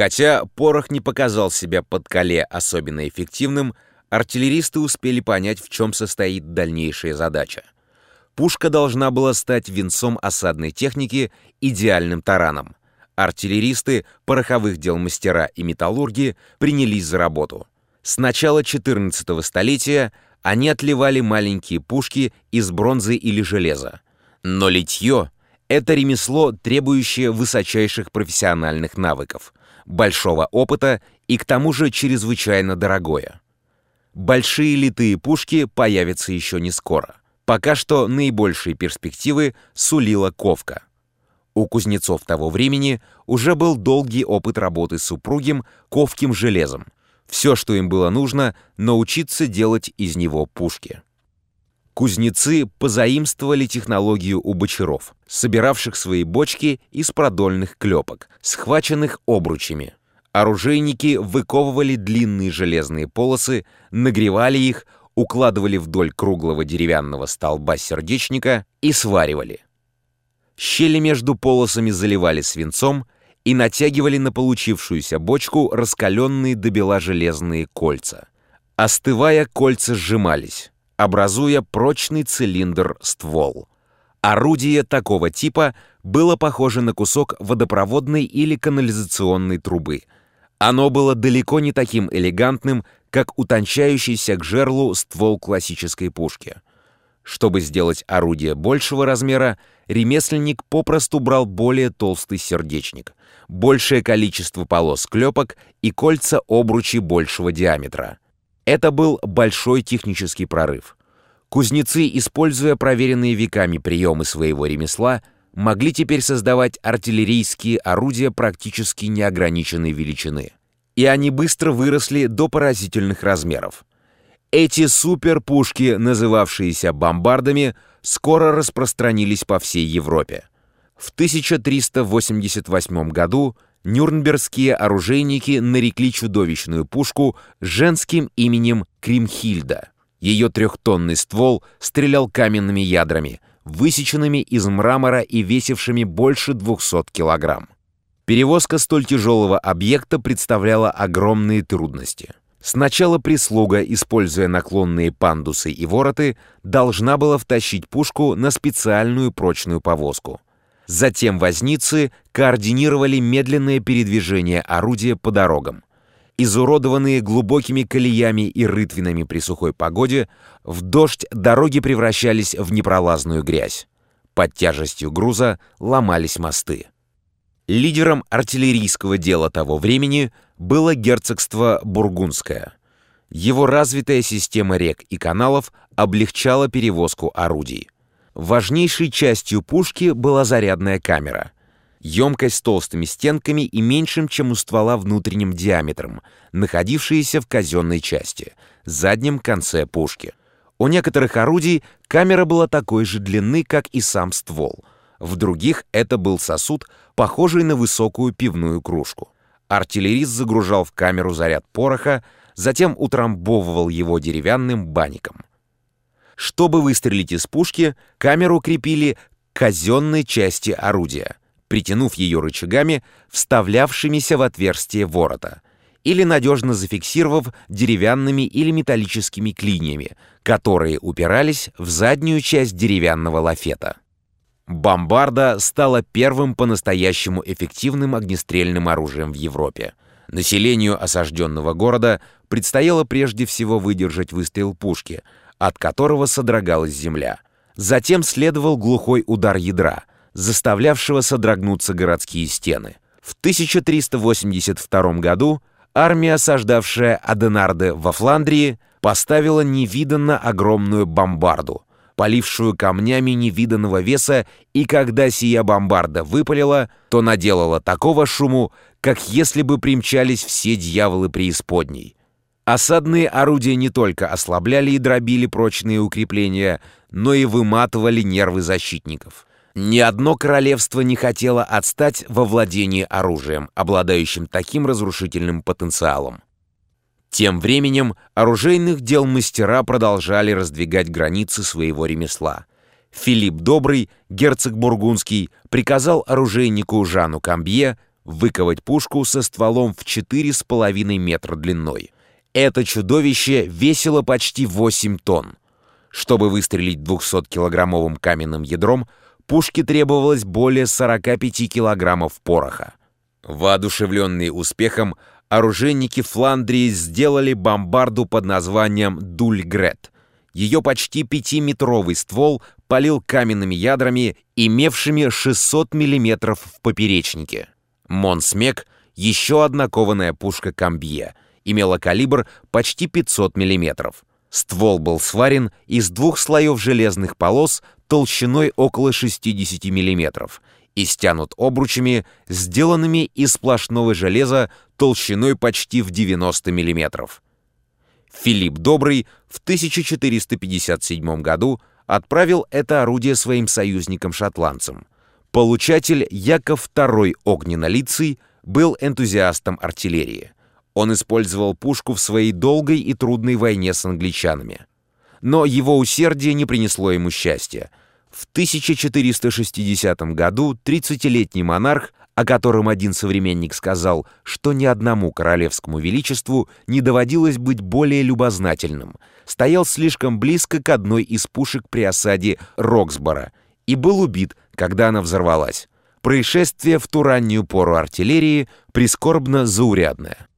Хотя порох не показал себя под Кале особенно эффективным, артиллеристы успели понять, в чем состоит дальнейшая задача. Пушка должна была стать венцом осадной техники, идеальным тараном. Артиллеристы, пороховых дел мастера и металлурги принялись за работу. С начала 14 столетия они отливали маленькие пушки из бронзы или железа. Но литье — это ремесло, требующее высочайших профессиональных навыков, большого опыта и к тому же чрезвычайно дорогое. Большие литые пушки появятся еще не скоро. Пока что наибольшие перспективы сулила ковка. У кузнецов того времени уже был долгий опыт работы с упругим ковким железом. Все, что им было нужно, научиться делать из него пушки. Кузнецы позаимствовали технологию у бочаров, собиравших свои бочки из продольных клепок, схваченных обручами. Оружейники выковывали длинные железные полосы, нагревали их, укладывали вдоль круглого деревянного столба сердечника и сваривали. Щели между полосами заливали свинцом и натягивали на получившуюся бочку раскаленные до бела железные кольца. Остывая, кольца сжимались, образуя прочный цилиндр-ствол. Орудие такого типа было похоже на кусок водопроводной или канализационной трубы. Оно было далеко не таким элегантным, как утончающийся к жерлу ствол классической пушки. Чтобы сделать орудие большего размера, ремесленник попросту брал более толстый сердечник, большее количество полос клепок и кольца обручи большего диаметра. Это был большой технический прорыв. Кузнецы, используя проверенные веками приемы своего ремесла, могли теперь создавать артиллерийские орудия практически неограниченной величины и они быстро выросли до поразительных размеров. Эти суперпушки, называвшиеся бомбардами, скоро распространились по всей Европе. В 1388 году нюрнбергские оружейники нарекли чудовищную пушку женским именем Кримхильда. Ее трехтонный ствол стрелял каменными ядрами, высеченными из мрамора и весившими больше 200 килограмм. Перевозка столь тяжелого объекта представляла огромные трудности. Сначала прислуга, используя наклонные пандусы и вороты, должна была втащить пушку на специальную прочную повозку. Затем возницы координировали медленное передвижение орудия по дорогам. Изуродованные глубокими колеями и рытвинами при сухой погоде, в дождь дороги превращались в непролазную грязь. Под тяжестью груза ломались мосты. Лидером артиллерийского дела того времени было герцогство Бургундское. Его развитая система рек и каналов облегчала перевозку орудий. Важнейшей частью пушки была зарядная камера. Емкость с толстыми стенками и меньшим, чем у ствола внутренним диаметром, находившаяся в казенной части, заднем конце пушки. У некоторых орудий камера была такой же длины, как и сам ствол — в других это был сосуд, похожий на высокую пивную кружку. Артиллерист загружал в камеру заряд пороха, затем утрамбовывал его деревянным баником. Чтобы выстрелить из пушки, камеру крепили к казенной части орудия, притянув ее рычагами, вставлявшимися в отверстие ворота, или надежно зафиксировав деревянными или металлическими клиньями, которые упирались в заднюю часть деревянного лафета. Бомбарда стала первым по-настоящему эффективным огнестрельным оружием в Европе. Населению осажденного города предстояло прежде всего выдержать выстрел пушки, от которого содрогалась земля. Затем следовал глухой удар ядра, заставлявшего содрогнуться городские стены. В 1382 году армия, осаждавшая Аденарде во Фландрии, поставила невиданно огромную бомбарду — полившую камнями невиданного веса, и когда сия бомбарда выпалила, то наделала такого шуму, как если бы примчались все дьяволы преисподней. Осадные орудия не только ослабляли и дробили прочные укрепления, но и выматывали нервы защитников. Ни одно королевство не хотело отстать во владении оружием, обладающим таким разрушительным потенциалом. Тем временем оружейных дел мастера продолжали раздвигать границы своего ремесла. Филипп Добрый, герцог Бургундский, приказал оружейнику Жану Камбье выковать пушку со стволом в 4,5 метра длиной. Это чудовище весило почти 8 тонн. Чтобы выстрелить 200-килограммовым каменным ядром, пушке требовалось более 45 килограммов пороха. Воодушевленные успехом, оружейники Фландрии сделали бомбарду под названием «Дульгрет». Ее почти пятиметровый ствол полил каменными ядрами, имевшими 600 мм в поперечнике. Монсмек, еще одна кованая пушка Камбье, имела калибр почти 500 мм. Ствол был сварен из двух слоев железных полос толщиной около 60 мм и стянут обручами, сделанными из сплошного железа толщиной почти в 90 мм. Филипп Добрый в 1457 году отправил это орудие своим союзникам-шотландцам. Получатель Яков II Огненнолицый был энтузиастом артиллерии. Он использовал пушку в своей долгой и трудной войне с англичанами. Но его усердие не принесло ему счастья. В 1460 году 30-летний монарх о котором один современник сказал, что ни одному королевскому величеству не доводилось быть более любознательным, стоял слишком близко к одной из пушек при осаде Роксбора и был убит, когда она взорвалась. Происшествие в ту раннюю пору артиллерии прискорбно заурядное.